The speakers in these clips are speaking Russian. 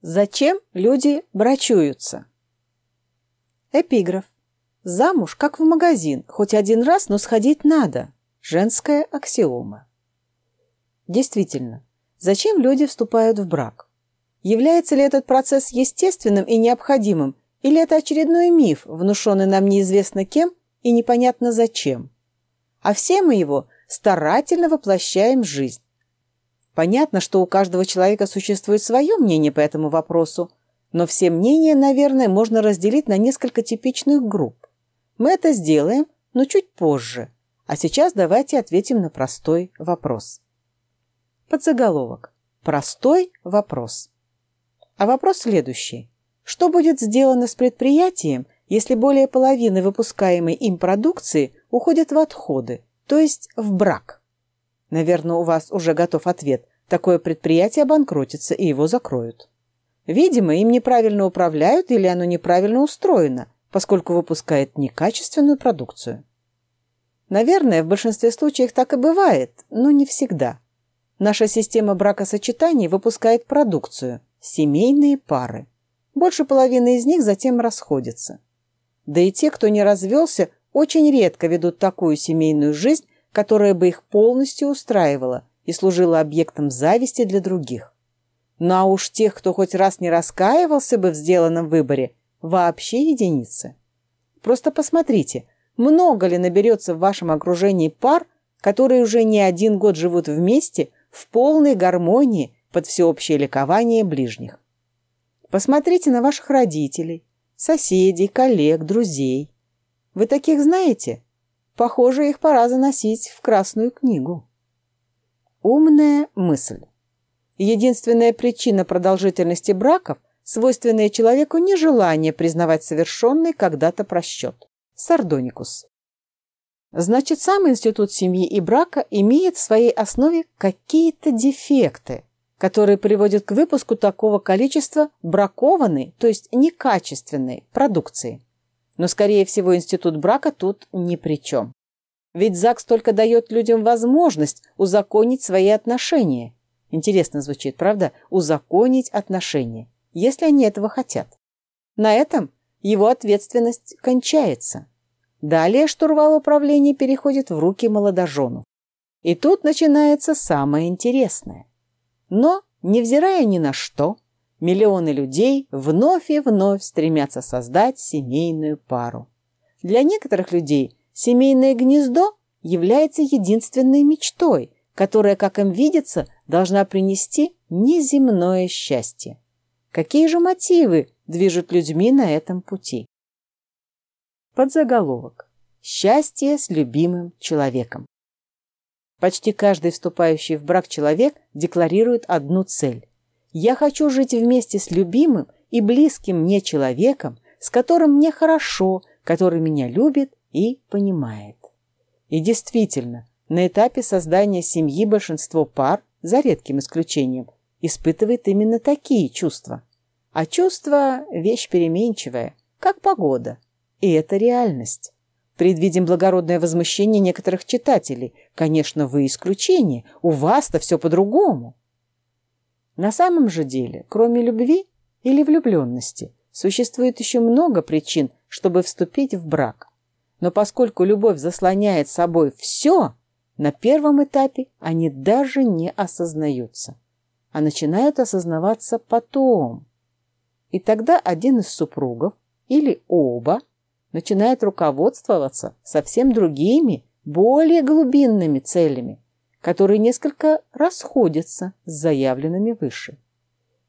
Зачем люди брачуются? Эпиграф. Замуж, как в магазин, хоть один раз, но сходить надо. Женская аксиома. Действительно, зачем люди вступают в брак? Является ли этот процесс естественным и необходимым, или это очередной миф, внушенный нам неизвестно кем и непонятно зачем? А все мы его старательно воплощаем в жизнь. Понятно, что у каждого человека существует свое мнение по этому вопросу, но все мнения, наверное, можно разделить на несколько типичных групп. Мы это сделаем, но чуть позже. А сейчас давайте ответим на простой вопрос. Подзаголовок. Простой вопрос. А вопрос следующий. Что будет сделано с предприятием, если более половины выпускаемой им продукции уходит в отходы, то есть в брак? Наверное, у вас уже готов ответ. Такое предприятие обанкротится, и его закроют. Видимо, им неправильно управляют или оно неправильно устроено, поскольку выпускает некачественную продукцию. Наверное, в большинстве случаев так и бывает, но не всегда. Наша система бракосочетаний выпускает продукцию – семейные пары. Больше половины из них затем расходятся. Да и те, кто не развелся, очень редко ведут такую семейную жизнь, которая бы их полностью устраивала и служила объектом зависти для других. Ну а уж тех, кто хоть раз не раскаивался бы в сделанном выборе, вообще единицы. Просто посмотрите, много ли наберется в вашем окружении пар, которые уже не один год живут вместе в полной гармонии под всеобщее ликование ближних. Посмотрите на ваших родителей, соседей, коллег, друзей. Вы таких знаете? Похоже, их пора заносить в Красную книгу. Умная мысль. Единственная причина продолжительности браков – свойственное человеку нежелание признавать совершенный когда-то просчет. Сардоникус. Значит, сам институт семьи и брака имеет в своей основе какие-то дефекты, которые приводят к выпуску такого количества бракованной, то есть некачественной продукции. Но, скорее всего, институт брака тут ни при чем. Ведь ЗАГС только дает людям возможность узаконить свои отношения – Интересно звучит, правда? Узаконить отношения, если они этого хотят. На этом его ответственность кончается. Далее штурвал управления переходит в руки молодоженов. И тут начинается самое интересное. Но, невзирая ни на что, миллионы людей вновь и вновь стремятся создать семейную пару. Для некоторых людей семейное гнездо является единственной мечтой – которая, как им видится, должна принести неземное счастье. Какие же мотивы движут людьми на этом пути? Подзаголовок. Счастье с любимым человеком. Почти каждый вступающий в брак человек декларирует одну цель. Я хочу жить вместе с любимым и близким мне человеком, с которым мне хорошо, который меня любит и понимает. И действительно, на этапе создания семьи большинство пар, за редким исключением, испытывает именно такие чувства. А чувства – вещь переменчивая, как погода. И это реальность. Предвидим благородное возмущение некоторых читателей. Конечно, вы исключение, у вас-то все по-другому. На самом же деле, кроме любви или влюбленности, существует еще много причин, чтобы вступить в брак. Но поскольку любовь заслоняет собой все, на первом этапе они даже не осознаются, а начинают осознаваться потом. И тогда один из супругов или оба начинает руководствоваться совсем другими, более глубинными целями, которые несколько расходятся с заявленными выше.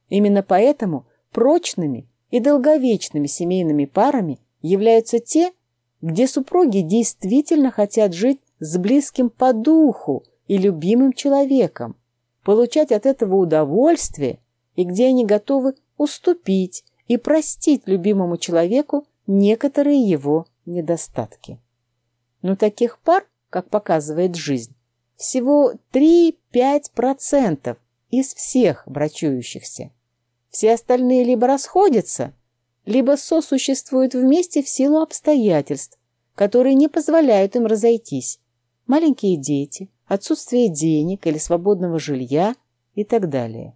Именно поэтому прочными и долговечными семейными парами являются те, где супруги действительно хотят жить с близким по духу и любимым человеком, получать от этого удовольствие и где они готовы уступить и простить любимому человеку некоторые его недостатки. Но таких пар, как показывает жизнь, всего 3-5% из всех брачующихся. Все остальные либо расходятся, либо сосуществуют вместе в силу обстоятельств, которые не позволяют им разойтись, маленькие дети, отсутствие денег или свободного жилья и так далее.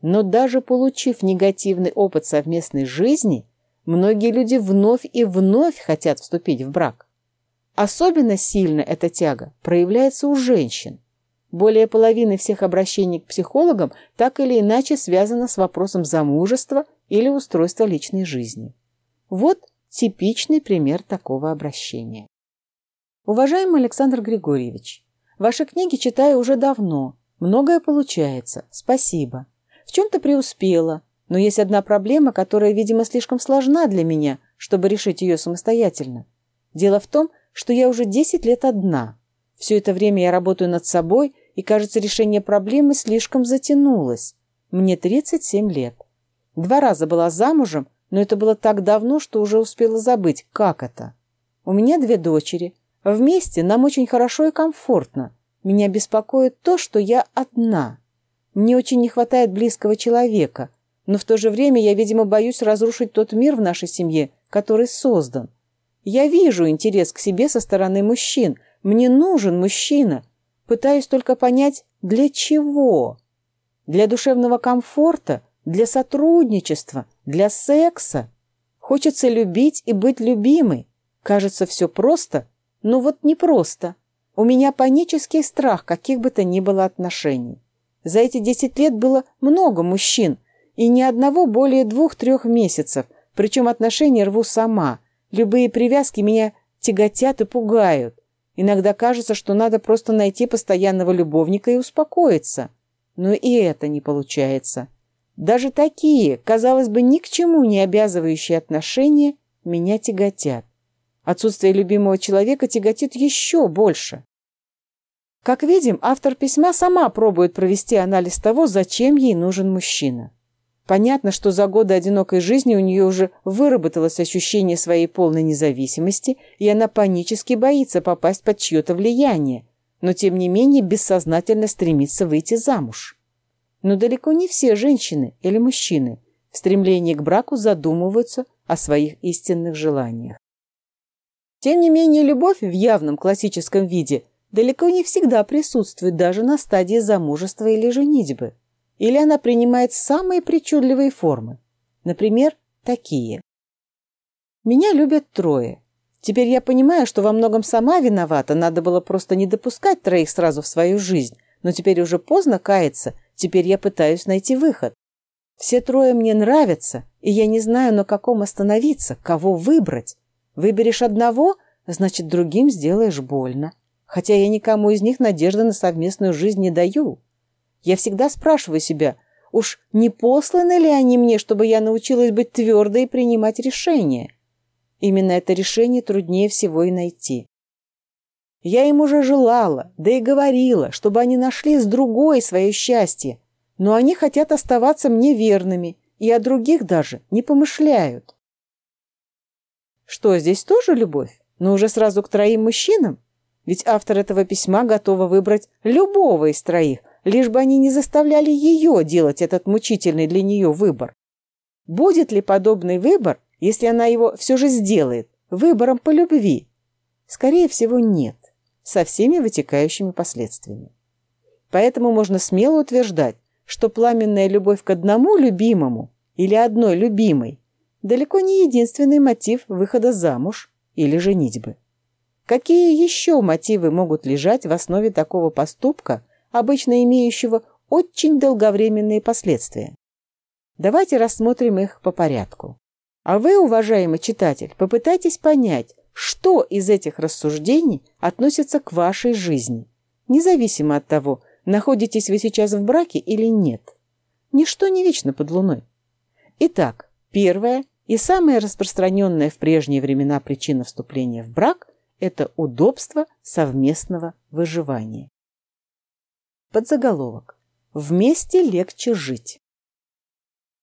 Но даже получив негативный опыт совместной жизни, многие люди вновь и вновь хотят вступить в брак. Особенно сильно эта тяга проявляется у женщин. Более половины всех обращений к психологам так или иначе связано с вопросом замужества или устройства личной жизни. Вот типичный пример такого обращения. Уважаемый Александр Григорьевич, ваши книги читаю уже давно. Многое получается. Спасибо. В чем-то преуспела, но есть одна проблема, которая, видимо, слишком сложна для меня, чтобы решить ее самостоятельно. Дело в том, что я уже 10 лет одна. Все это время я работаю над собой, и, кажется, решение проблемы слишком затянулось. Мне 37 лет. Два раза была замужем, но это было так давно, что уже успела забыть, как это. У меня две дочери. Вместе нам очень хорошо и комфортно. Меня беспокоит то, что я одна. Мне очень не хватает близкого человека, но в то же время я, видимо, боюсь разрушить тот мир в нашей семье, который создан. Я вижу интерес к себе со стороны мужчин. Мне нужен мужчина. Пытаюсь только понять, для чего? Для душевного комфорта, для сотрудничества, для секса. Хочется любить и быть любимой. Кажется, все просто, но вот не просто. У меня панический страх каких бы то ни было отношений. За эти десять лет было много мужчин, и ни одного более двух-трех месяцев, причем отношения рву сама. Любые привязки меня тяготят и пугают. Иногда кажется, что надо просто найти постоянного любовника и успокоиться. Но и это не получается. Даже такие, казалось бы, ни к чему не обязывающие отношения меня тяготят. Отсутствие любимого человека тяготит еще больше. Как видим, автор письма сама пробует провести анализ того, зачем ей нужен мужчина. Понятно, что за годы одинокой жизни у нее уже выработалось ощущение своей полной независимости, и она панически боится попасть под чье-то влияние, но тем не менее бессознательно стремится выйти замуж. Но далеко не все женщины или мужчины в стремлении к браку задумываются о своих истинных желаниях. Тем не менее, любовь в явном классическом виде – далеко не всегда присутствует даже на стадии замужества или женитьбы. Или она принимает самые причудливые формы. Например, такие. Меня любят трое. Теперь я понимаю, что во многом сама виновата, надо было просто не допускать троих сразу в свою жизнь, но теперь уже поздно каяться, теперь я пытаюсь найти выход. Все трое мне нравятся, и я не знаю, на каком остановиться, кого выбрать. Выберешь одного, значит, другим сделаешь больно хотя я никому из них надежды на совместную жизнь не даю. Я всегда спрашиваю себя, уж не посланы ли они мне, чтобы я научилась быть твердой и принимать решения? Именно это решение труднее всего и найти. Я им уже желала, да и говорила, чтобы они нашли с другой свое счастье, но они хотят оставаться мне верными и о других даже не помышляют. Что, здесь тоже любовь? Но уже сразу к троим мужчинам? Ведь автор этого письма готова выбрать любого из троих, лишь бы они не заставляли ее делать этот мучительный для нее выбор. Будет ли подобный выбор, если она его все же сделает, выбором по любви? Скорее всего, нет, со всеми вытекающими последствиями. Поэтому можно смело утверждать, что пламенная любовь к одному любимому или одной любимой далеко не единственный мотив выхода замуж или женитьбы. Какие еще мотивы могут лежать в основе такого поступка, обычно имеющего очень долговременные последствия? Давайте рассмотрим их по порядку. А вы, уважаемый читатель, попытайтесь понять, что из этих рассуждений относится к вашей жизни, независимо от того, находитесь вы сейчас в браке или нет. Ничто не вечно под луной. Итак, первая и самая распространенная в прежние времена причина вступления в брак это удобство совместного выживания. Подзаголовок. Вместе легче жить.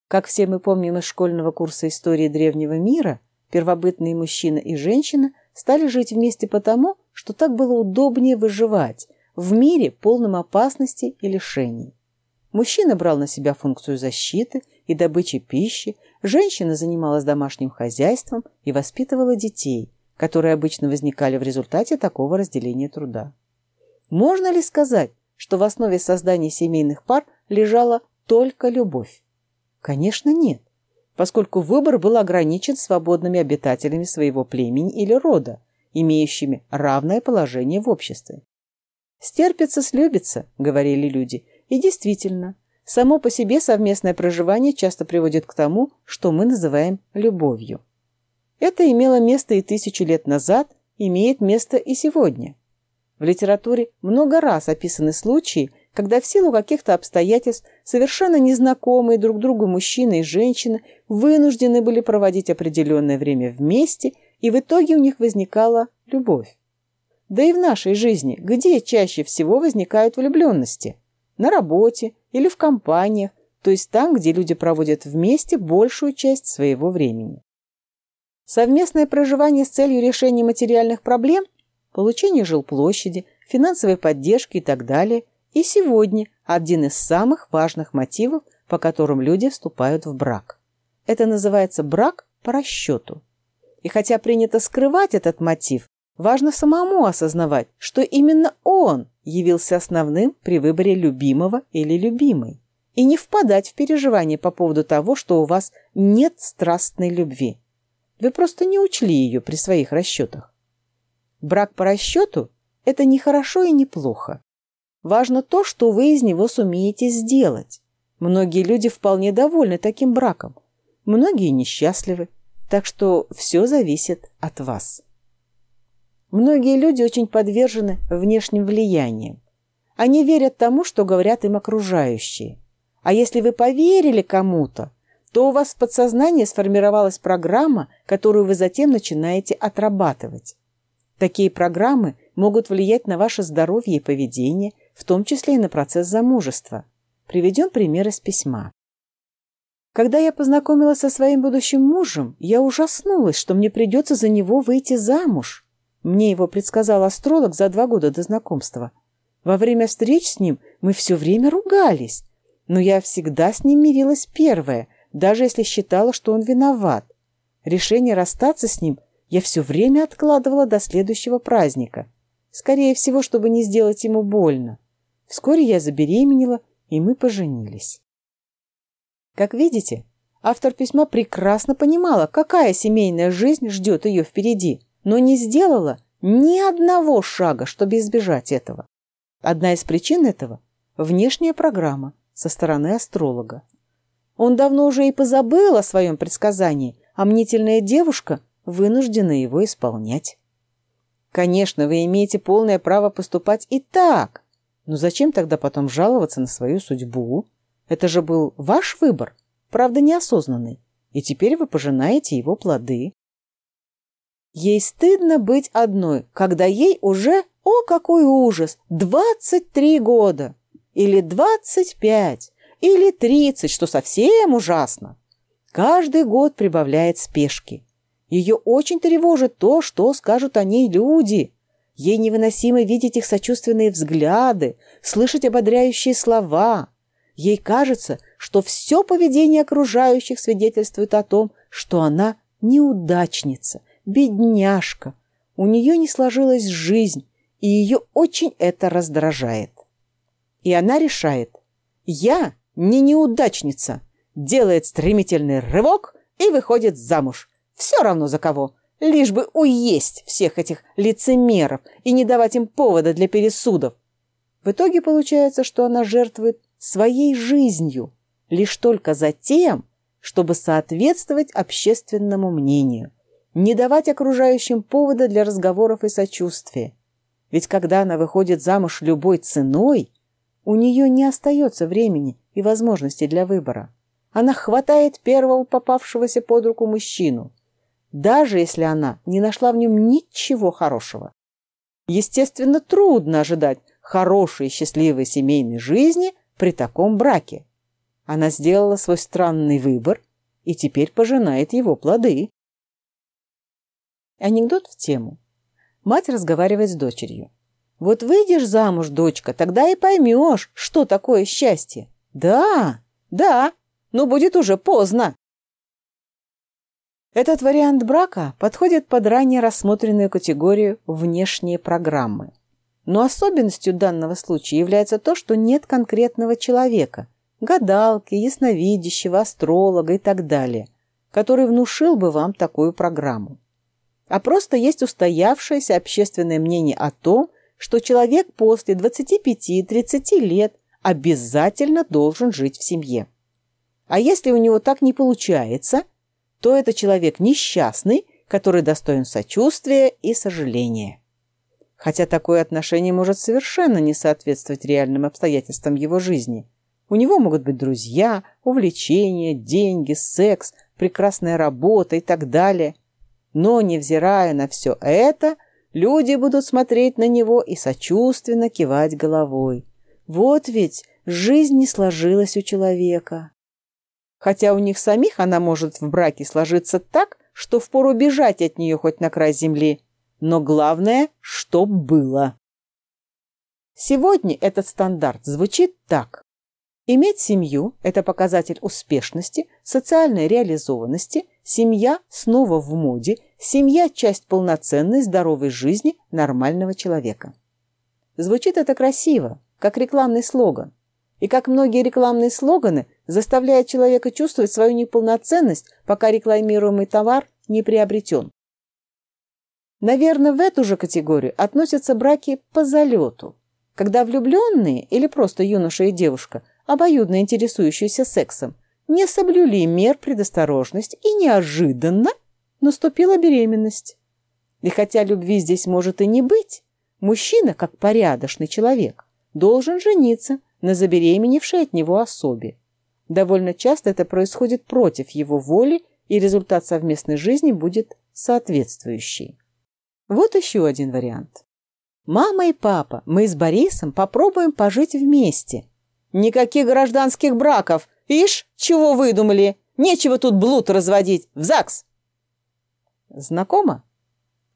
Как все мы помним из школьного курса истории древнего мира, первобытные мужчина и женщина стали жить вместе потому, что так было удобнее выживать в мире, полном опасностей и лишений. Мужчина брал на себя функцию защиты и добычи пищи, женщина занималась домашним хозяйством и воспитывала детей, которые обычно возникали в результате такого разделения труда. Можно ли сказать, что в основе создания семейных пар лежала только любовь? Конечно, нет, поскольку выбор был ограничен свободными обитателями своего племени или рода, имеющими равное положение в обществе. «Стерпится, слюбится», — говорили люди, и действительно, само по себе совместное проживание часто приводит к тому, что мы называем любовью. Это имело место и тысячу лет назад, имеет место и сегодня. В литературе много раз описаны случаи, когда в силу каких-то обстоятельств совершенно незнакомые друг другу мужчина и женщина вынуждены были проводить определенное время вместе, и в итоге у них возникала любовь. Да и в нашей жизни, где чаще всего возникают влюбленности? На работе или в компаниях, то есть там, где люди проводят вместе большую часть своего времени. Совместное проживание с целью решения материальных проблем, получения жилплощади, финансовой поддержки и так далее, и сегодня один из самых важных мотивов, по которым люди вступают в брак. Это называется брак по расчету. И хотя принято скрывать этот мотив, важно самому осознавать, что именно он явился основным при выборе любимого или любимой, и не впадать в переживания по поводу того, что у вас нет страстной любви. Вы просто не учли ее при своих расчетах. Брак по расчету – это не хорошо и не плохо. Важно то, что вы из него сумеете сделать. Многие люди вполне довольны таким браком. Многие несчастливы. Так что все зависит от вас. Многие люди очень подвержены внешним влияниям. Они верят тому, что говорят им окружающие. А если вы поверили кому-то, то у вас в подсознании сформировалась программа, которую вы затем начинаете отрабатывать. Такие программы могут влиять на ваше здоровье и поведение, в том числе и на процесс замужества. Приведем пример из письма. Когда я познакомилась со своим будущим мужем, я ужаснулась, что мне придется за него выйти замуж. Мне его предсказал астролог за два года до знакомства. Во время встреч с ним мы все время ругались, но я всегда с ним мирилась первая, даже если считала, что он виноват. Решение расстаться с ним я все время откладывала до следующего праздника. Скорее всего, чтобы не сделать ему больно. Вскоре я забеременела, и мы поженились. Как видите, автор письма прекрасно понимала, какая семейная жизнь ждет ее впереди, но не сделала ни одного шага, чтобы избежать этого. Одна из причин этого – внешняя программа со стороны астролога. Он давно уже и позабыл о своем предсказании, а мнительная девушка вынуждена его исполнять. Конечно, вы имеете полное право поступать и так, но зачем тогда потом жаловаться на свою судьбу? Это же был ваш выбор, правда неосознанный, и теперь вы пожинаете его плоды. Ей стыдно быть одной, когда ей уже, о, какой ужас, 23 года или 25 или 30, что совсем ужасно. Каждый год прибавляет спешки. Ее очень тревожит то, что скажут о ней люди. Ей невыносимо видеть их сочувственные взгляды, слышать ободряющие слова. Ей кажется, что все поведение окружающих свидетельствует о том, что она неудачница, бедняжка. У нее не сложилась жизнь, и ее очень это раздражает. И она решает, я не неудачница, делает стремительный рывок и выходит замуж. Все равно за кого, лишь бы уесть всех этих лицемеров и не давать им повода для пересудов. В итоге получается, что она жертвует своей жизнью лишь только за тем, чтобы соответствовать общественному мнению, не давать окружающим повода для разговоров и сочувствия. Ведь когда она выходит замуж любой ценой, у нее не остается времени и возможностей для выбора. Она хватает первого попавшегося под руку мужчину, даже если она не нашла в нем ничего хорошего. Естественно, трудно ожидать хорошей счастливой семейной жизни при таком браке. Она сделала свой странный выбор и теперь пожинает его плоды. Анекдот в тему. Мать разговаривает с дочерью. «Вот выйдешь замуж, дочка, тогда и поймешь, что такое счастье». «Да, да, но будет уже поздно». Этот вариант брака подходит под ранее рассмотренную категорию «внешние программы». Но особенностью данного случая является то, что нет конкретного человека, гадалки, ясновидящего, астролога и так далее, который внушил бы вам такую программу. А просто есть устоявшееся общественное мнение о том, что человек после 25-30 лет обязательно должен жить в семье. А если у него так не получается, то это человек несчастный, который достоин сочувствия и сожаления. Хотя такое отношение может совершенно не соответствовать реальным обстоятельствам его жизни. У него могут быть друзья, увлечения, деньги, секс, прекрасная работа и так далее. Но, невзирая на все это, люди будут смотреть на него и сочувственно кивать головой. Вот ведь жизнь не сложилась у человека. Хотя у них самих она может в браке сложиться так, что впору бежать от нее хоть на край земли. Но главное, чтоб было. Сегодня этот стандарт звучит так. Иметь семью – это показатель успешности, социальной реализованности, семья снова в моде, семья – часть полноценной, здоровой жизни нормального человека. Звучит это красиво, как рекламный слоган. И как многие рекламные слоганы, заставляет человека чувствовать свою неполноценность, пока рекламируемый товар не приобретен. Наверное, в эту же категорию относятся браки по залету, когда влюбленные или просто юноша и девушка – обоюдно интересующиеся сексом, не соблюли мер предосторожности и неожиданно наступила беременность. И хотя любви здесь может и не быть, мужчина, как порядочный человек, должен жениться на забеременевшей от него особе. Довольно часто это происходит против его воли, и результат совместной жизни будет соответствующий. Вот еще один вариант. Мама и папа, мы с Борисом попробуем пожить вместе – Никаких гражданских браков. Ишь, чего выдумали? Нечего тут блуд разводить. В ЗАГС. Знакомо?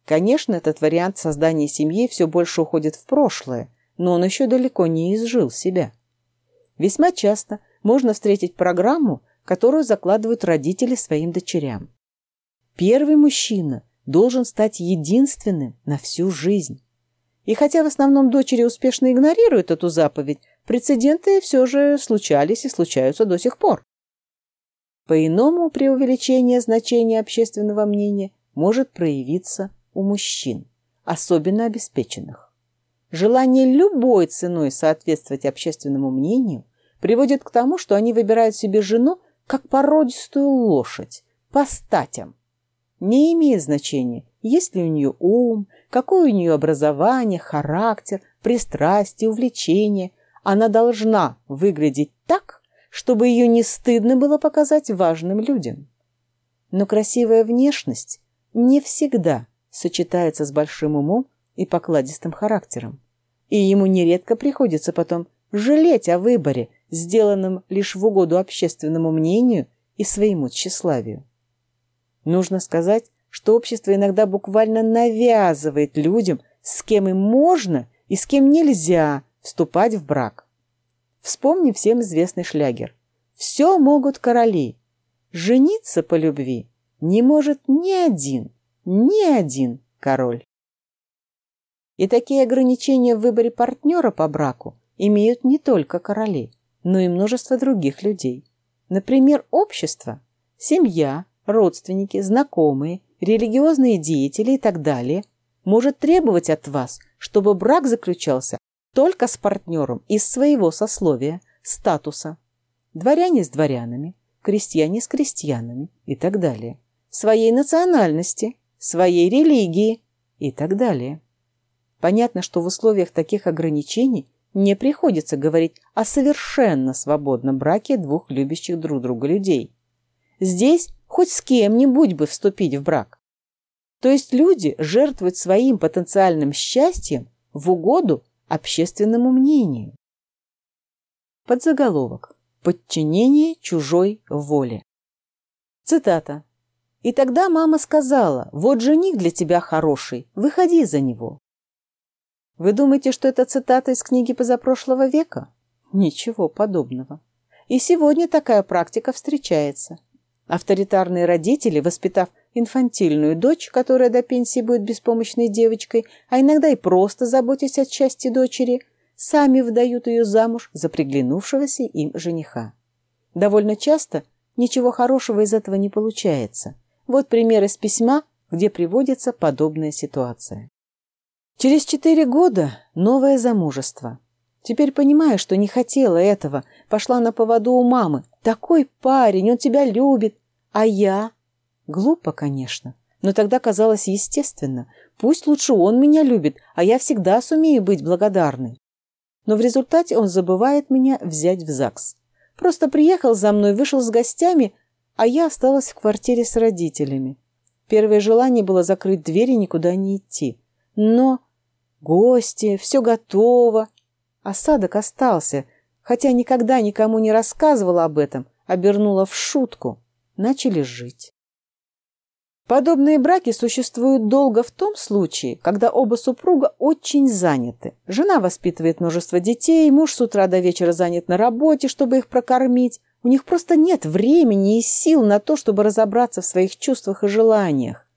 Конечно, этот вариант создания семьи все больше уходит в прошлое, но он еще далеко не изжил себя. Весьма часто можно встретить программу, которую закладывают родители своим дочерям. Первый мужчина должен стать единственным на всю жизнь. И хотя в основном дочери успешно игнорируют эту заповедь, Прецеденты все же случались и случаются до сих пор. По-иному преувеличение значения общественного мнения может проявиться у мужчин, особенно обеспеченных. Желание любой ценой соответствовать общественному мнению приводит к тому, что они выбирают себе жену как породистую лошадь, по статям. Не имеет значения, есть ли у нее ум, какое у нее образование, характер, пристрастие, увлечение, она должна выглядеть так, чтобы ее не стыдно было показать важным людям. Но красивая внешность не всегда сочетается с большим умом и покладистым характером. И ему нередко приходится потом жалеть о выборе, сделанном лишь в угоду общественному мнению и своему тщеславию. Нужно сказать, что общество иногда буквально навязывает людям, с кем им можно и с кем нельзя вступать в брак. Вспомни всем известный шлягер. «Все могут короли. Жениться по любви не может ни один, ни один король». И такие ограничения в выборе партнера по браку имеют не только короли, но и множество других людей. Например, общество, семья, родственники, знакомые, религиозные деятели и так далее может требовать от вас, чтобы брак заключался только с партнером из своего сословия, статуса. Дворяне с дворянами, крестьяне с крестьянами и так далее. Своей национальности, своей религии и так далее. Понятно, что в условиях таких ограничений не приходится говорить о совершенно свободном браке двух любящих друг друга людей. Здесь хоть с кем-нибудь бы вступить в брак. То есть люди жертвуют своим потенциальным счастьем в угоду общественному мнению. Подзаголовок. Подчинение чужой воле. Цитата. «И тогда мама сказала, вот жених для тебя хороший, выходи за него». Вы думаете, что это цитата из книги позапрошлого века? Ничего подобного. И сегодня такая практика встречается. Авторитарные родители, воспитав инфантильную дочь, которая до пенсии будет беспомощной девочкой, а иногда и просто заботясь о счастье дочери, сами выдают ее замуж за приглянувшегося им жениха. Довольно часто ничего хорошего из этого не получается. Вот пример из письма, где приводится подобная ситуация. Через четыре года новое замужество. Теперь понимаю, что не хотела этого, пошла на поводу у мамы. Такой парень, он тебя любит. А я? Глупо, конечно, но тогда казалось естественно. Пусть лучше он меня любит, а я всегда сумею быть благодарной. Но в результате он забывает меня взять в ЗАГС. Просто приехал за мной, вышел с гостями, а я осталась в квартире с родителями. Первое желание было закрыть дверь и никуда не идти. Но гости, все готово. Осадок остался, хотя никогда никому не рассказывала об этом, обернула в шутку. Начали жить. Подобные браки существуют долго в том случае, когда оба супруга очень заняты. Жена воспитывает множество детей, муж с утра до вечера занят на работе, чтобы их прокормить. У них просто нет времени и сил на то, чтобы разобраться в своих чувствах и желаниях.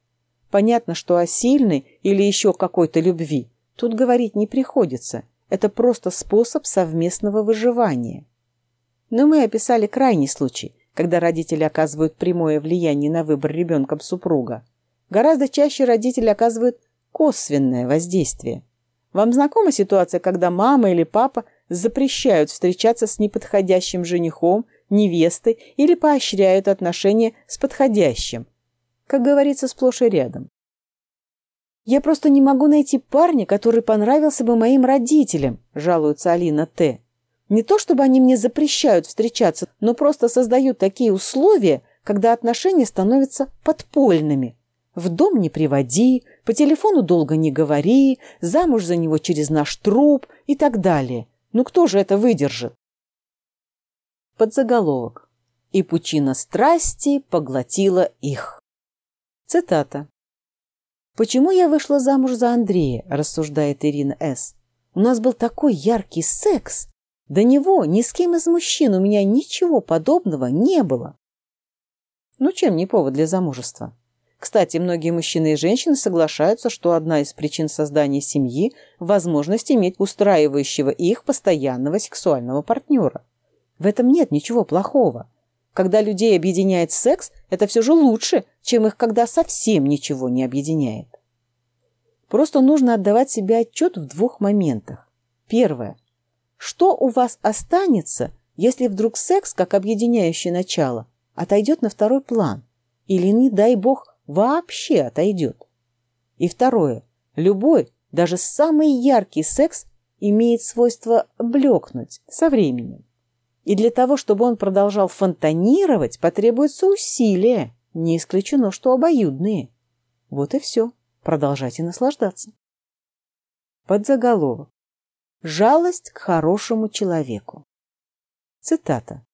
Понятно, что о сильной или еще какой-то любви тут говорить не приходится. Это просто способ совместного выживания. Но мы описали крайний случай – когда родители оказывают прямое влияние на выбор ребенком супруга. Гораздо чаще родители оказывают косвенное воздействие. Вам знакома ситуация, когда мама или папа запрещают встречаться с неподходящим женихом, невестой или поощряют отношения с подходящим? Как говорится, сплошь и рядом. «Я просто не могу найти парня, который понравился бы моим родителям», жалуется Алина Т. Не то чтобы они мне запрещают встречаться, но просто создают такие условия, когда отношения становятся подпольными. В дом не приводи, по телефону долго не говори, замуж за него через наш труп и так далее. Ну кто же это выдержит? Подзаголовок. И пучина страсти поглотила их. Цитата. «Почему я вышла замуж за Андрея?» – рассуждает Ирина С. «У нас был такой яркий секс, до него ни с кем из мужчин у меня ничего подобного не было. Ну, чем не повод для замужества? Кстати, многие мужчины и женщины соглашаются, что одна из причин создания семьи – возможность иметь устраивающего их постоянного сексуального партнера. В этом нет ничего плохого. Когда людей объединяет секс, это все же лучше, чем их когда совсем ничего не объединяет. Просто нужно отдавать себе отчет в двух моментах. Первое. Что у вас останется, если вдруг секс, как объединяющее начало, отойдет на второй план? Или, не дай бог, вообще отойдет? И второе. Любой, даже самый яркий секс имеет свойство блекнуть со временем. И для того, чтобы он продолжал фонтанировать, потребуется усилия, не исключено, что обоюдные. Вот и все. Продолжайте наслаждаться. Подзаголовок. Жалость к хорошему человеку. Цитата.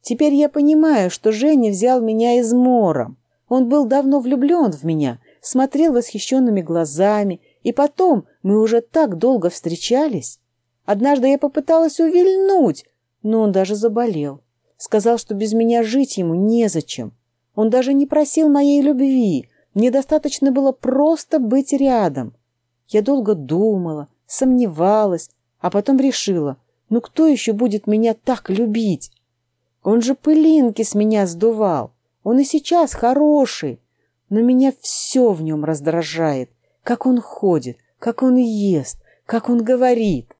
«Теперь я понимаю, что Женя взял меня измором. Он был давно влюблен в меня, смотрел восхищенными глазами, и потом мы уже так долго встречались. Однажды я попыталась увильнуть, но он даже заболел. Сказал, что без меня жить ему незачем. Он даже не просил моей любви, мне достаточно было просто быть рядом. Я долго думала, сомневалась, а потом решила, ну кто еще будет меня так любить? Он же пылинки с меня сдувал. Он и сейчас хороший, но меня все в нем раздражает. Как он ходит, как он ест, как он говорит.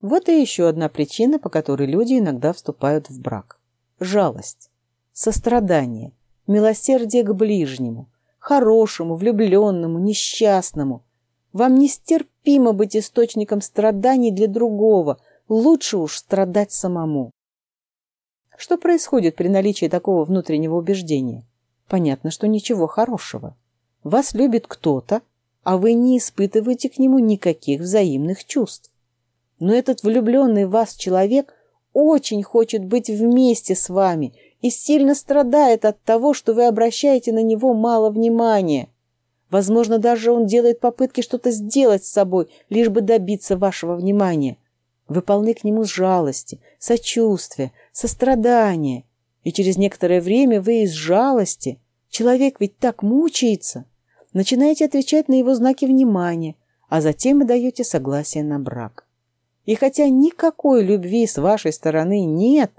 Вот и еще одна причина, по которой люди иногда вступают в брак. Жалость, сострадание, милосердие к ближнему, хорошему, влюбленному, несчастному, вам нестерпимо быть источником страданий для другого. Лучше уж страдать самому. Что происходит при наличии такого внутреннего убеждения? Понятно, что ничего хорошего. Вас любит кто-то, а вы не испытываете к нему никаких взаимных чувств. Но этот влюбленный в вас человек очень хочет быть вместе с вами и сильно страдает от того, что вы обращаете на него мало внимания. Возможно, даже он делает попытки что-то сделать с собой, лишь бы добиться вашего внимания. Вы полны к нему жалости, сочувствия, сострадания. И через некоторое время вы из жалости, человек ведь так мучается, начинаете отвечать на его знаки внимания, а затем и даете согласие на брак. И хотя никакой любви с вашей стороны нет,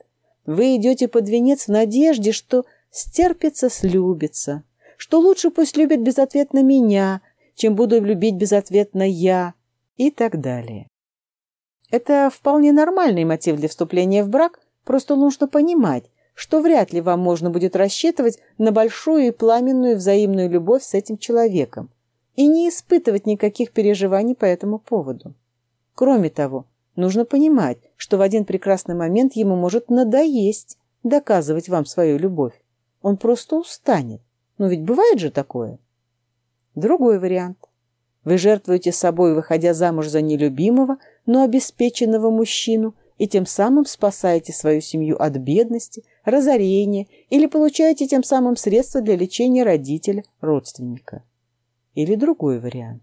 вы идете под венец в надежде, что стерпится, слюбится, что лучше пусть любит безответно меня, чем буду любить безответно я и так далее. Это вполне нормальный мотив для вступления в брак, просто нужно понимать, что вряд ли вам можно будет рассчитывать на большую и пламенную взаимную любовь с этим человеком и не испытывать никаких переживаний по этому поводу. Кроме того, нужно понимать, что в один прекрасный момент ему может надоесть доказывать вам свою любовь. Он просто устанет. Но ведь бывает же такое. Другой вариант. Вы жертвуете собой, выходя замуж за нелюбимого, но обеспеченного мужчину, и тем самым спасаете свою семью от бедности, разорения или получаете тем самым средства для лечения родителя, родственника. Или другой вариант.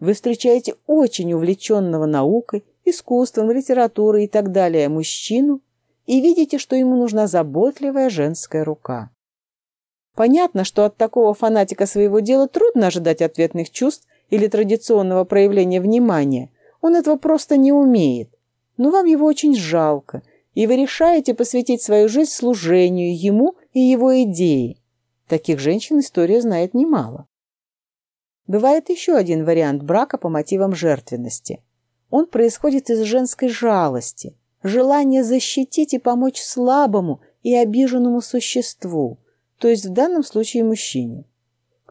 Вы встречаете очень увлеченного наукой, искусством, литературой и так далее мужчину и видите, что ему нужна заботливая женская рука. Понятно, что от такого фанатика своего дела трудно ожидать ответных чувств или традиционного проявления внимания. Он этого просто не умеет. Но вам его очень жалко, и вы решаете посвятить свою жизнь служению ему и его идее. Таких женщин история знает немало. Бывает еще один вариант брака по мотивам жертвенности. Он происходит из женской жалости, желания защитить и помочь слабому и обиженному существу, то есть в данном случае мужчине.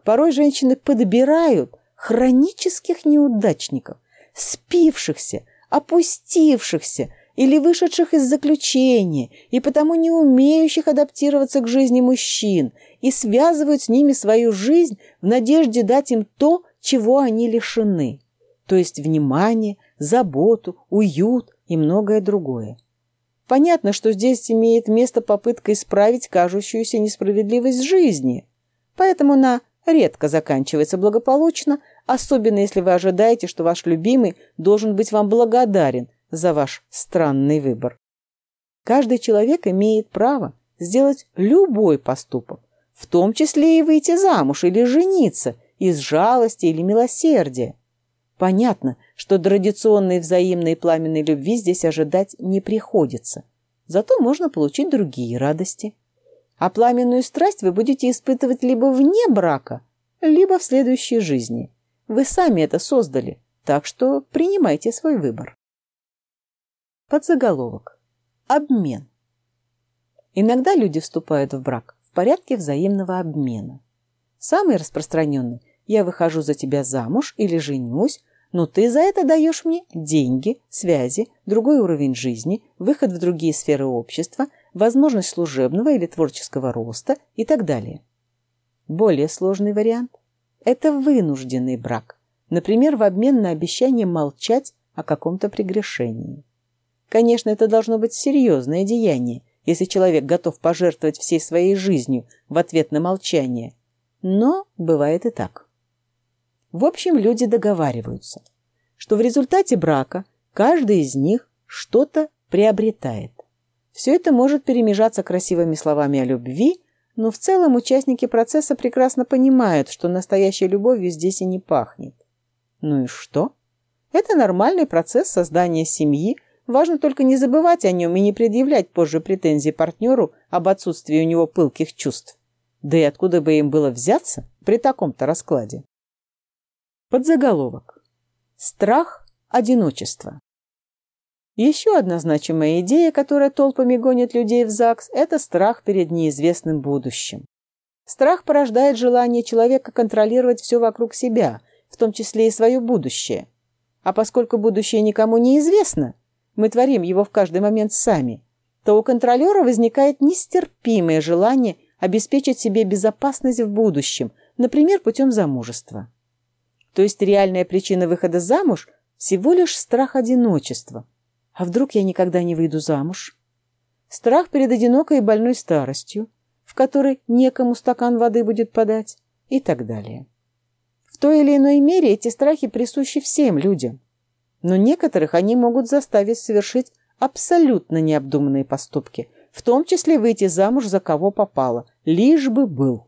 Порой женщины подбирают хронических неудачников, спившихся, опустившихся или вышедших из заключения и потому не умеющих адаптироваться к жизни мужчин и связывают с ними свою жизнь в надежде дать им то, чего они лишены, то есть внимание, заботу, уют и многое другое. Понятно, что здесь имеет место попытка исправить кажущуюся несправедливость жизни, поэтому она редко заканчивается благополучно, особенно если вы ожидаете, что ваш любимый должен быть вам благодарен за ваш странный выбор. Каждый человек имеет право сделать любой поступок, в том числе и выйти замуж или жениться из жалости или милосердия. Понятно, что традиционной взаимной пламенной любви здесь ожидать не приходится. Зато можно получить другие радости. А пламенную страсть вы будете испытывать либо вне брака, либо в следующей жизни. Вы сами это создали, так что принимайте свой выбор. Подзаголовок. Обмен. Иногда люди вступают в брак в порядке взаимного обмена. Самый распространенный – я выхожу за тебя замуж или женюсь, но ты за это даешь мне деньги, связи, другой уровень жизни, выход в другие сферы общества, возможность служебного или творческого роста и так далее. Более сложный вариант – это вынужденный брак, например, в обмен на обещание молчать о каком-то прегрешении. Конечно, это должно быть серьезное деяние, если человек готов пожертвовать всей своей жизнью в ответ на молчание. Но бывает и так. В общем, люди договариваются, что в результате брака каждый из них что-то приобретает. Все это может перемежаться красивыми словами о любви, но в целом участники процесса прекрасно понимают, что настоящей любовью здесь и не пахнет. Ну и что? Это нормальный процесс создания семьи, важно только не забывать о нем и не предъявлять позже претензий партнеру об отсутствии у него пылких чувств. Да и откуда бы им было взяться при таком-то раскладе? Подзаголовок. Страх одиночества. Еще одна значимая идея, которая толпами гонит людей в ЗАГС, это страх перед неизвестным будущим. Страх порождает желание человека контролировать все вокруг себя, в том числе и свое будущее. А поскольку будущее никому не известно, мы творим его в каждый момент сами, то у контролера возникает нестерпимое желание обеспечить себе безопасность в будущем, например, путем замужества. То есть реальная причина выхода замуж – всего лишь страх одиночества. А вдруг я никогда не выйду замуж? Страх перед одинокой и больной старостью, в которой некому стакан воды будет подать, и так далее. В той или иной мере эти страхи присущи всем людям, но некоторых они могут заставить совершить абсолютно необдуманные поступки, в том числе выйти замуж за кого попало, лишь бы был.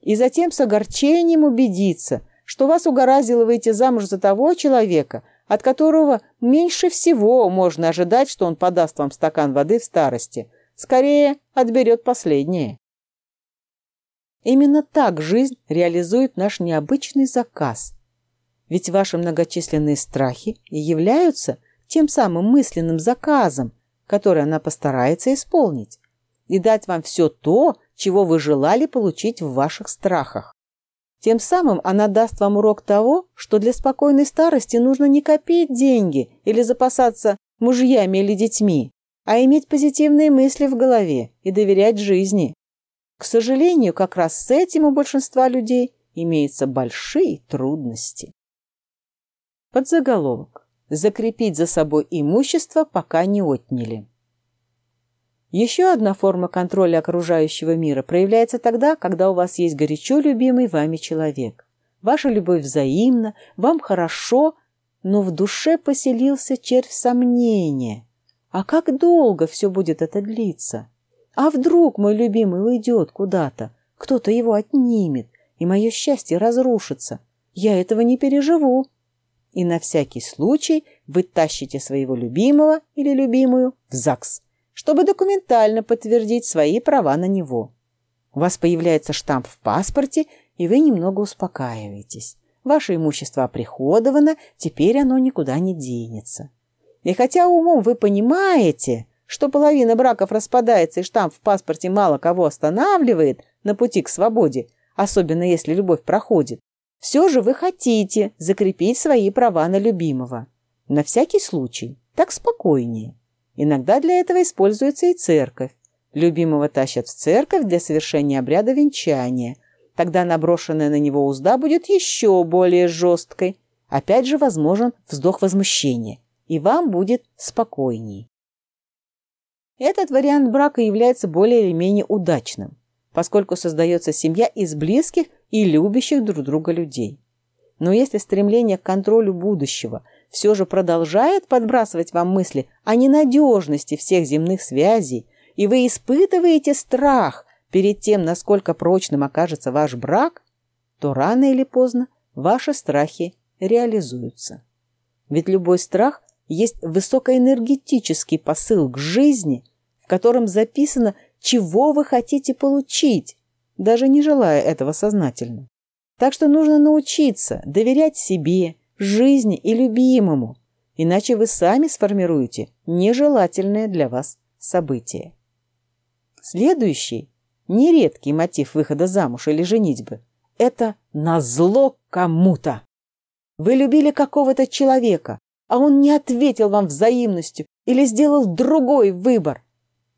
И затем с огорчением убедиться – что вас угораздило выйти замуж за того человека, от которого меньше всего можно ожидать, что он подаст вам стакан воды в старости. Скорее, отберет последнее. Именно так жизнь реализует наш необычный заказ. Ведь ваши многочисленные страхи и являются тем самым мысленным заказом, который она постарается исполнить, и дать вам все то, чего вы желали получить в ваших страхах. Тем самым она даст вам урок того, что для спокойной старости нужно не копить деньги или запасаться мужьями или детьми, а иметь позитивные мысли в голове и доверять жизни. К сожалению, как раз с этим у большинства людей имеются большие трудности. Подзаголовок. Закрепить за собой имущество, пока не отняли. Еще одна форма контроля окружающего мира проявляется тогда, когда у вас есть горячо любимый вами человек. Ваша любовь взаимна, вам хорошо, но в душе поселился червь сомнения. А как долго все будет это длиться? А вдруг мой любимый уйдет куда-то, кто-то его отнимет, и мое счастье разрушится? Я этого не переживу. И на всякий случай вы тащите своего любимого или любимую в ЗАГС чтобы документально подтвердить свои права на него. У вас появляется штамп в паспорте, и вы немного успокаиваетесь. Ваше имущество оприходовано, теперь оно никуда не денется. И хотя умом вы понимаете, что половина браков распадается и штамп в паспорте мало кого останавливает на пути к свободе, особенно если любовь проходит, все же вы хотите закрепить свои права на любимого. На всякий случай, так спокойнее. Иногда для этого используется и церковь. Любимого тащат в церковь для совершения обряда венчания. Тогда наброшенная на него узда будет еще более жесткой. Опять же возможен вздох возмущения, и вам будет спокойней. Этот вариант брака является более или менее удачным, поскольку создается семья из близких и любящих друг друга людей. Но если стремление к контролю будущего все же продолжает подбрасывать вам мысли о ненадежности всех земных связей, и вы испытываете страх перед тем, насколько прочным окажется ваш брак, то рано или поздно ваши страхи реализуются. Ведь любой страх есть высокоэнергетический посыл к жизни, в котором записано, чего вы хотите получить, даже не желая этого сознательно. Так что нужно научиться доверять себе, жизни и любимому, иначе вы сами сформируете нежелательное для вас событие. Следующий, нередкий мотив выхода замуж или женитьбы – это назло кому-то. Вы любили какого-то человека, а он не ответил вам взаимностью или сделал другой выбор.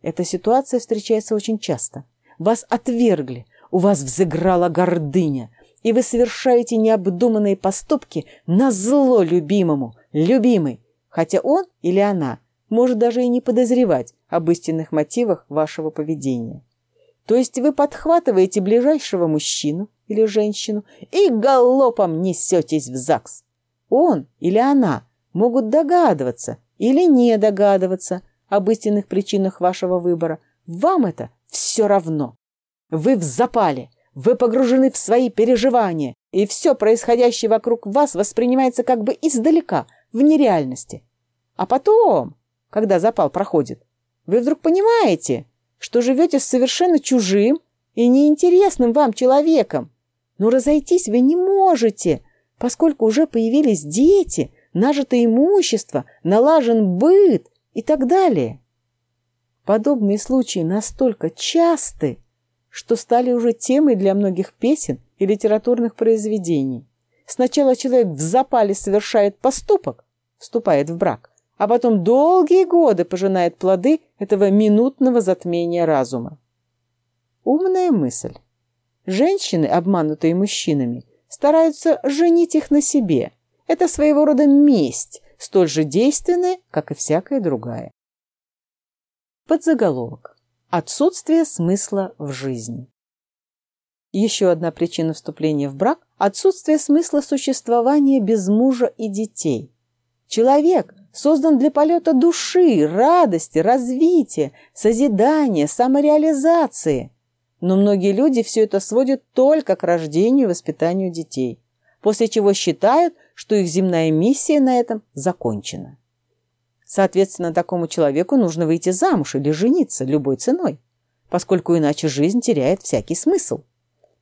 Эта ситуация встречается очень часто. Вас отвергли, у вас взыграла гордыня, и вы совершаете необдуманные поступки на зло любимому, любимый, хотя он или она может даже и не подозревать об истинных мотивах вашего поведения. То есть вы подхватываете ближайшего мужчину или женщину и галопом несетесь в ЗАГС. Он или она могут догадываться или не догадываться об истинных причинах вашего выбора. Вам это все равно. Вы в запале, вы погружены в свои переживания, и все происходящее вокруг вас воспринимается как бы издалека, в нереальности. А потом, когда запал проходит, вы вдруг понимаете, что живете с совершенно чужим и неинтересным вам человеком. Но разойтись вы не можете, поскольку уже появились дети, нажито имущество, налажен быт и так далее. Подобные случаи настолько часты, что стали уже темой для многих песен и литературных произведений. Сначала человек в запале совершает поступок, вступает в брак, а потом долгие годы пожинает плоды этого минутного затмения разума. Умная мысль. Женщины, обманутые мужчинами, стараются женить их на себе. Это своего рода месть, столь же действенная, как и всякая другая. Подзаголовок. Отсутствие смысла в жизни. Еще одна причина вступления в брак – отсутствие смысла существования без мужа и детей. Человек создан для полета души, радости, развития, созидания, самореализации. Но многие люди все это сводят только к рождению и воспитанию детей, после чего считают, что их земная миссия на этом закончена. Соответственно, такому человеку нужно выйти замуж или жениться любой ценой, поскольку иначе жизнь теряет всякий смысл.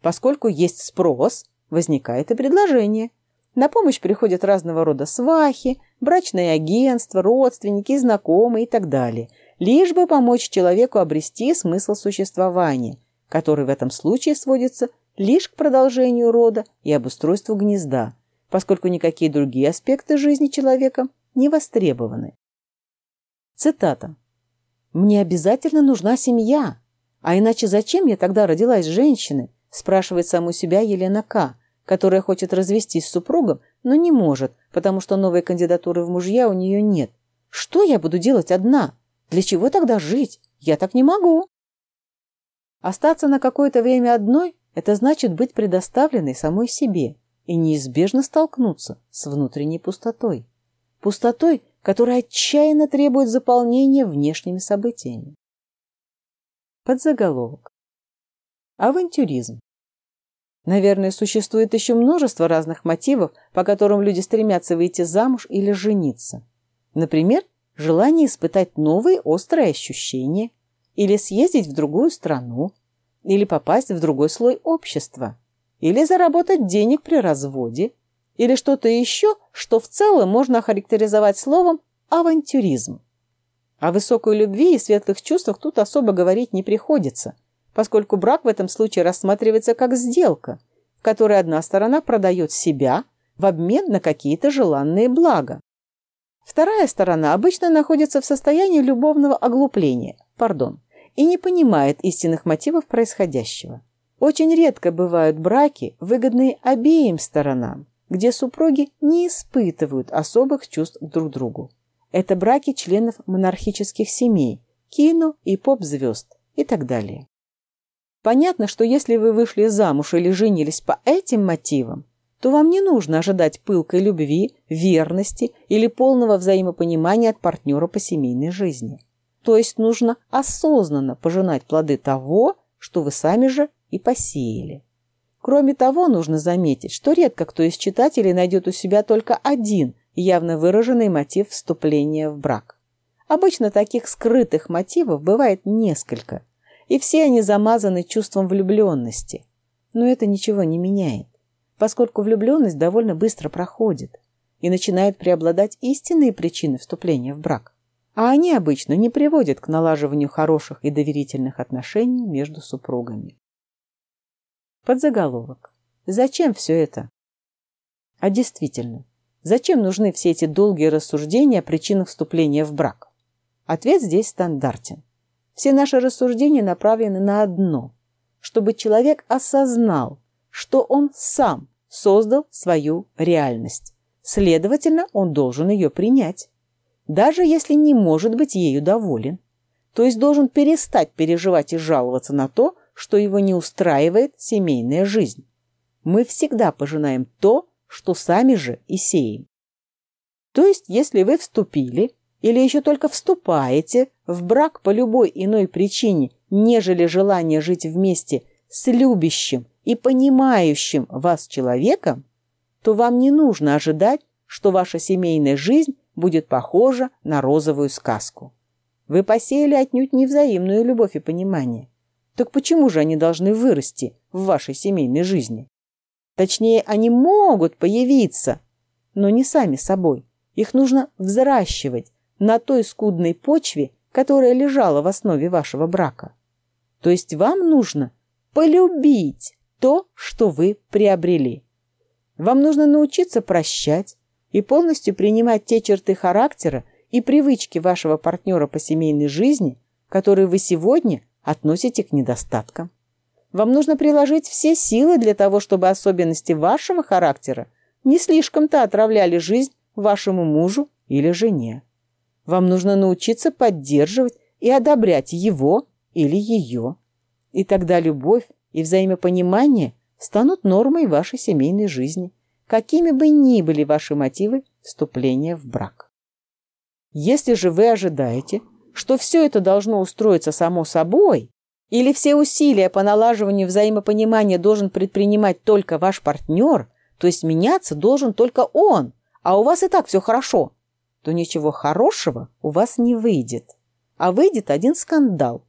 Поскольку есть спрос, возникает и предложение. На помощь приходят разного рода свахи, брачные агентства, родственники, знакомые и так далее, лишь бы помочь человеку обрести смысл существования, который в этом случае сводится лишь к продолжению рода и обустройству гнезда, поскольку никакие другие аспекты жизни человека не востребованы. Цитата. «Мне обязательно нужна семья, а иначе зачем я тогда родилась женщиной?» спрашивает саму себя Елена К., которая хочет развестись с супругом, но не может, потому что новой кандидатуры в мужья у нее нет. Что я буду делать одна? Для чего тогда жить? Я так не могу. Остаться на какое-то время одной – это значит быть предоставленной самой себе и неизбежно столкнуться с внутренней пустотой. Пустотой, которая отчаянно требует заполнения внешними событиями. Подзаголовок. Авантюризм. Наверное, существует еще множество разных мотивов, по которым люди стремятся выйти замуж или жениться. Например, желание испытать новые острые ощущения, или съездить в другую страну, или попасть в другой слой общества, или заработать денег при разводе, или что-то еще, что в целом можно охарактеризовать словом авантюризм. О высокой любви и светлых чувствах тут особо говорить не приходится, поскольку брак в этом случае рассматривается как сделка, в которой одна сторона продает себя в обмен на какие-то желанные блага. Вторая сторона обычно находится в состоянии любовного оглупления, пардон, и не понимает истинных мотивов происходящего. Очень редко бывают браки, выгодные обеим сторонам, где супруги не испытывают особых чувств друг другу. Это браки членов монархических семей, кино и поп-звезд и так далее. Понятно, что если вы вышли замуж или женились по этим мотивам, то вам не нужно ожидать пылкой любви, верности или полного взаимопонимания от партнера по семейной жизни. То есть нужно осознанно пожинать плоды того, что вы сами же и посеяли. Кроме того, нужно заметить, что редко кто из читателей найдет у себя только один явно выраженный мотив вступления в брак. Обычно таких скрытых мотивов бывает несколько – и все они замазаны чувством влюбленности. Но это ничего не меняет, поскольку влюбленность довольно быстро проходит и начинают преобладать истинные причины вступления в брак. А они обычно не приводят к налаживанию хороших и доверительных отношений между супругами. Подзаголовок. Зачем все это? А действительно, зачем нужны все эти долгие рассуждения о причинах вступления в брак? Ответ здесь стандартен. Все наши рассуждения направлены на одно, чтобы человек осознал, что он сам создал свою реальность. Следовательно, он должен ее принять, даже если не может быть ею доволен. То есть должен перестать переживать и жаловаться на то, что его не устраивает семейная жизнь. Мы всегда пожинаем то, что сами же и сеем. То есть, если вы вступили или еще только вступаете в брак по любой иной причине, нежели желание жить вместе с любящим и понимающим вас человеком, то вам не нужно ожидать, что ваша семейная жизнь будет похожа на розовую сказку. Вы посеяли отнюдь невзаимную любовь и понимание. Так почему же они должны вырасти в вашей семейной жизни? Точнее, они могут появиться, но не сами собой. Их нужно взращивать на той скудной почве, которая лежала в основе вашего брака. То есть вам нужно полюбить то, что вы приобрели. Вам нужно научиться прощать и полностью принимать те черты характера и привычки вашего партнера по семейной жизни, которые вы сегодня относите к недостаткам. Вам нужно приложить все силы для того, чтобы особенности вашего характера не слишком-то отравляли жизнь вашему мужу или жене. Вам нужно научиться поддерживать и одобрять его или ее. И тогда любовь и взаимопонимание станут нормой вашей семейной жизни, какими бы ни были ваши мотивы вступления в брак. Если же вы ожидаете, что все это должно устроиться само собой, или все усилия по налаживанию взаимопонимания должен предпринимать только ваш партнер, то есть меняться должен только он, а у вас и так все хорошо, то ничего хорошего у вас не выйдет. А выйдет один скандал.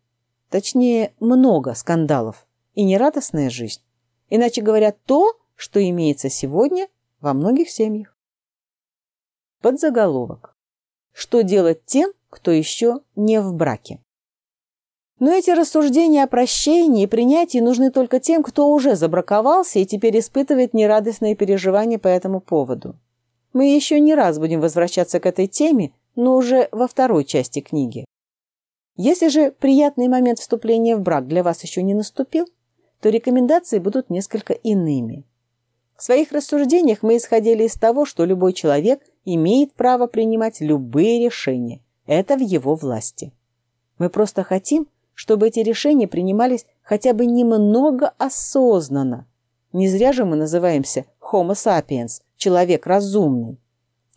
Точнее, много скандалов и нерадостная жизнь. Иначе говоря, то, что имеется сегодня во многих семьях. Подзаголовок. Что делать тем, кто еще не в браке? Но эти рассуждения о прощении и принятии нужны только тем, кто уже забраковался и теперь испытывает нерадостные переживания по этому поводу. Мы еще не раз будем возвращаться к этой теме, но уже во второй части книги. Если же приятный момент вступления в брак для вас еще не наступил, то рекомендации будут несколько иными. В своих рассуждениях мы исходили из того, что любой человек имеет право принимать любые решения. Это в его власти. Мы просто хотим, чтобы эти решения принимались хотя бы немного осознанно. Не зря же мы называемся Homo sapiens, человек разумный.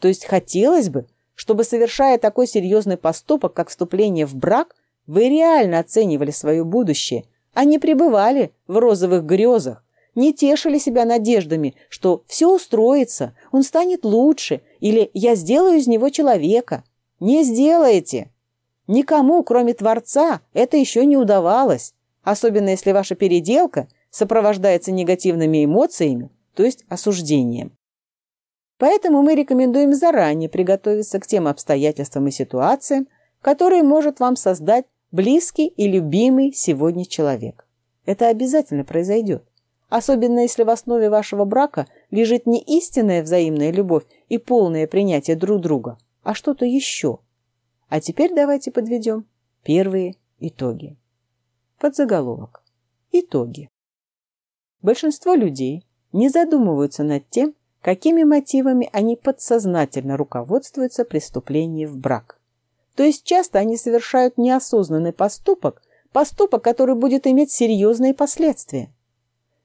То есть хотелось бы, чтобы, совершая такой серьезный поступок, как вступление в брак, вы реально оценивали свое будущее, а не пребывали в розовых грезах, не тешили себя надеждами, что все устроится, он станет лучше, или я сделаю из него человека. Не сделаете. Никому, кроме Творца, это еще не удавалось, особенно если ваша переделка сопровождается негативными эмоциями, то есть осуждением. Поэтому мы рекомендуем заранее приготовиться к тем обстоятельствам и ситуациям, которые может вам создать близкий и любимый сегодня человек. Это обязательно произойдет. Особенно если в основе вашего брака лежит не истинная взаимная любовь и полное принятие друг друга, а что-то еще. А теперь давайте подведем первые итоги. Подзаголовок. Итоги. Большинство людей не задумываются над тем, какими мотивами они подсознательно руководствуются при вступлении в брак. То есть часто они совершают неосознанный поступок, поступок, который будет иметь серьезные последствия.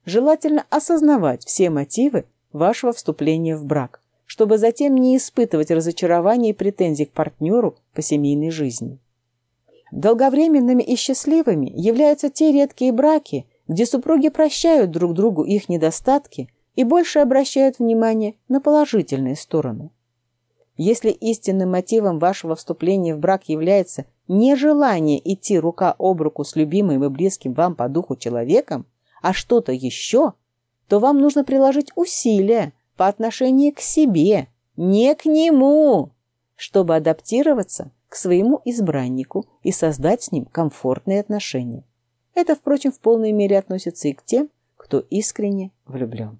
Желательно осознавать все мотивы вашего вступления в брак, чтобы затем не испытывать разочарования и претензий к партнеру по семейной жизни. Долговременными и счастливыми являются те редкие браки, где супруги прощают друг другу их недостатки – и больше обращают внимание на положительные стороны. Если истинным мотивом вашего вступления в брак является нежелание идти рука об руку с любимым и близким вам по духу человеком, а что-то еще, то вам нужно приложить усилия по отношению к себе, не к нему, чтобы адаптироваться к своему избраннику и создать с ним комфортные отношения. Это, впрочем, в полной мере относится и к тем, кто искренне влюблен.